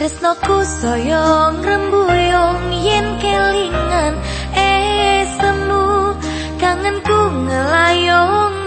tresnoku soyong rembuyung yen kelingan eh semu. Kangenku ngelayong